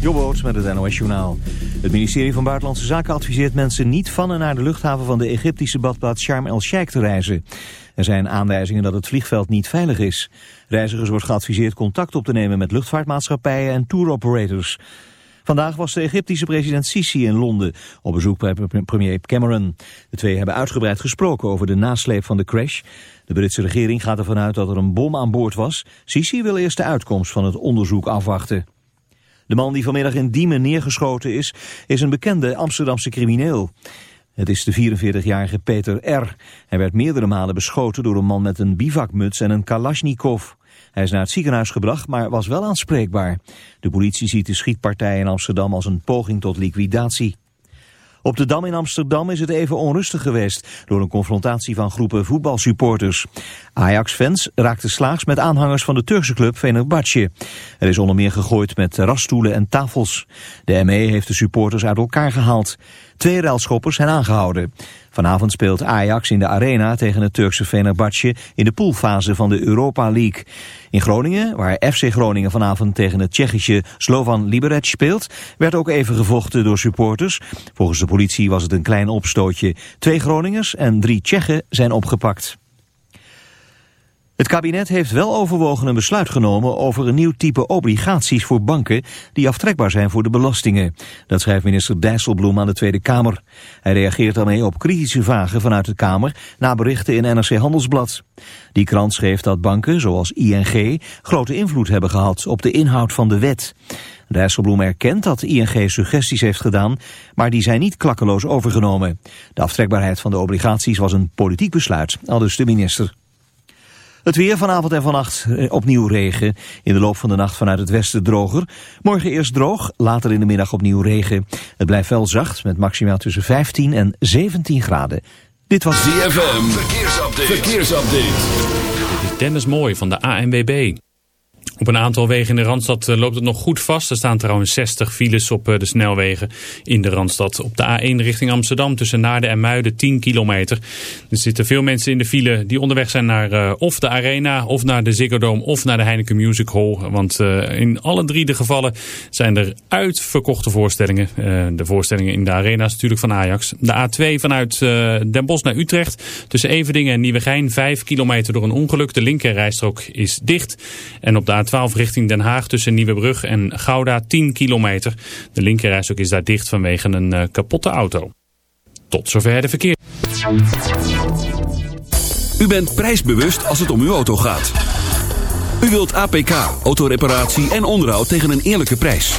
Jobboot met het NOS Journaal. Het ministerie van Buitenlandse Zaken adviseert mensen niet van en naar de luchthaven van de Egyptische badplaats Sharm el-Sheikh te reizen. Er zijn aanwijzingen dat het vliegveld niet veilig is. Reizigers wordt geadviseerd contact op te nemen met luchtvaartmaatschappijen en tour operators. Vandaag was de Egyptische president Sisi in Londen op bezoek bij premier Cameron. De twee hebben uitgebreid gesproken over de nasleep van de crash. De Britse regering gaat ervan uit dat er een bom aan boord was. Sisi wil eerst de uitkomst van het onderzoek afwachten. De man die vanmiddag in Diemen neergeschoten is, is een bekende Amsterdamse crimineel. Het is de 44-jarige Peter R. Hij werd meerdere malen beschoten door een man met een bivakmuts en een kalasjnikov. Hij is naar het ziekenhuis gebracht, maar was wel aanspreekbaar. De politie ziet de schietpartij in Amsterdam als een poging tot liquidatie. Op de Dam in Amsterdam is het even onrustig geweest door een confrontatie van groepen voetbalsupporters. Ajax-fans raakten slaags met aanhangers van de Turkse club Fenerbahce. Er is onder meer gegooid met terrasstoelen en tafels. De ME heeft de supporters uit elkaar gehaald. Twee ruilschoppers zijn aangehouden. Vanavond speelt Ajax in de arena tegen het Turkse Fenerbahce in de poolfase van de Europa League. In Groningen, waar FC Groningen vanavond tegen het Tsjechische Slovan Liberec speelt, werd ook even gevochten door supporters. Volgens de politie was het een klein opstootje. Twee Groningers en drie Tsjechen zijn opgepakt. Het kabinet heeft wel overwogen een besluit genomen over een nieuw type obligaties voor banken die aftrekbaar zijn voor de belastingen. Dat schrijft minister Dijsselbloem aan de Tweede Kamer. Hij reageert daarmee op kritische vragen vanuit de Kamer na berichten in NRC Handelsblad. Die krant schreef dat banken zoals ING grote invloed hebben gehad op de inhoud van de wet. Dijsselbloem erkent dat ING suggesties heeft gedaan, maar die zijn niet klakkeloos overgenomen. De aftrekbaarheid van de obligaties was een politiek besluit, aldus de minister. Het weer vanavond en vannacht eh, opnieuw regen. In de loop van de nacht vanuit het westen droger. Morgen eerst droog, later in de middag opnieuw regen. Het blijft wel zacht met maximaal tussen 15 en 17 graden. Dit was DFM. Verkeersupdate. Verkeersupdate. Dit is Dennis Mooi van de ANWB. Op een aantal wegen in de Randstad eh, loopt het nog goed vast. Er staan trouwens 60 files op eh, de snelwegen in de Randstad. Op de A1 richting Amsterdam tussen Naarden en Muiden 10 kilometer. Er zitten veel mensen in de file die onderweg zijn naar uh, of de Arena of naar de Ziggo Dome of naar de Heineken Music Hall. Want in alle drie de gevallen zijn er uitverkochte voorstellingen. De voorstellingen in de Arena is natuurlijk van Ajax. De A2 vanuit Den Bosch naar Utrecht tussen Everdingen en Nieuwegein 5 kilometer door een ongeluk. De linkerrijstrook is dicht. En op de A 12 richting Den Haag tussen Nieuwebrug en Gouda 10 kilometer. De linkerrijstok is daar dicht vanwege een uh, kapotte auto. Tot zover de verkeer. U bent prijsbewust als het om uw auto gaat. U wilt APK, autoreparatie en onderhoud tegen een eerlijke prijs.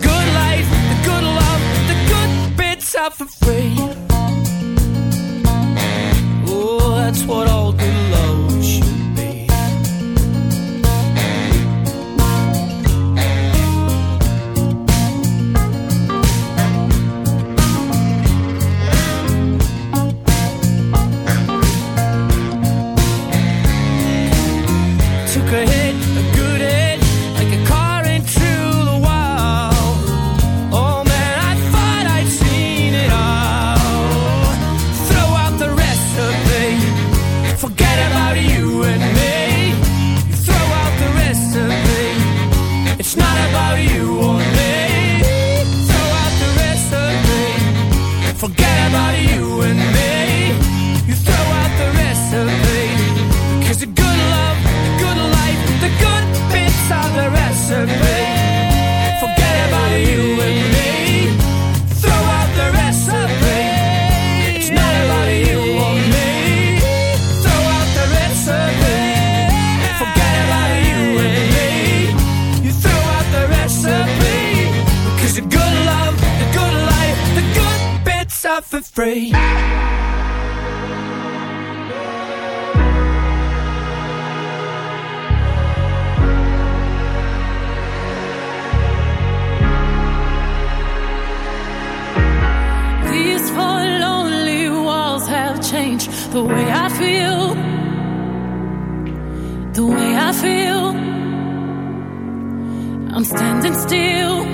good life. free. changed the way I feel. The way I feel. I'm standing still.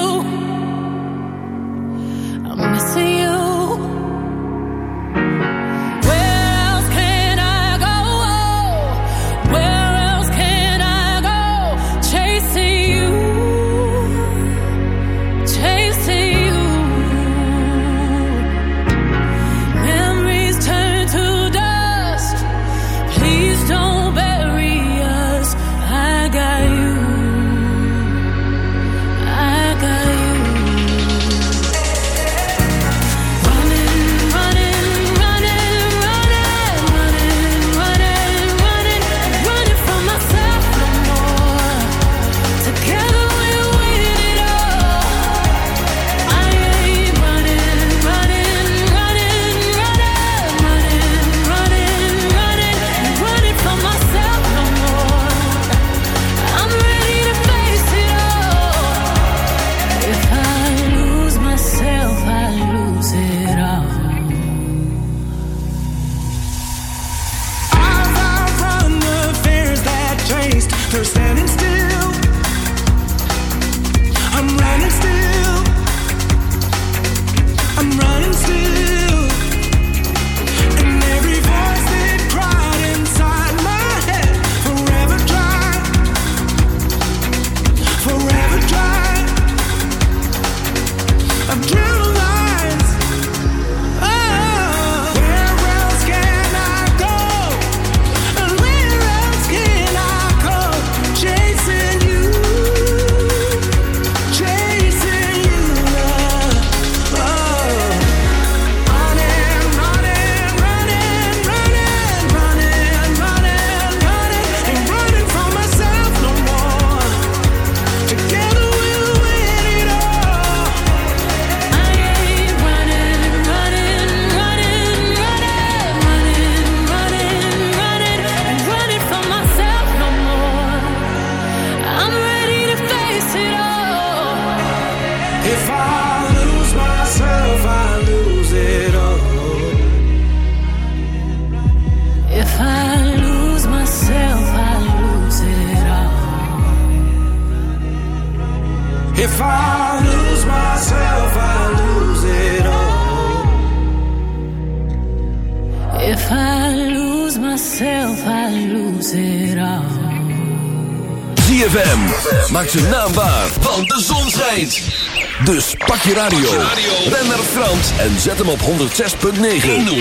106.9.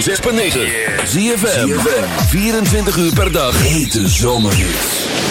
06.9 Zie je 24 uur per dag. Hete zomerhits.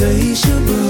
say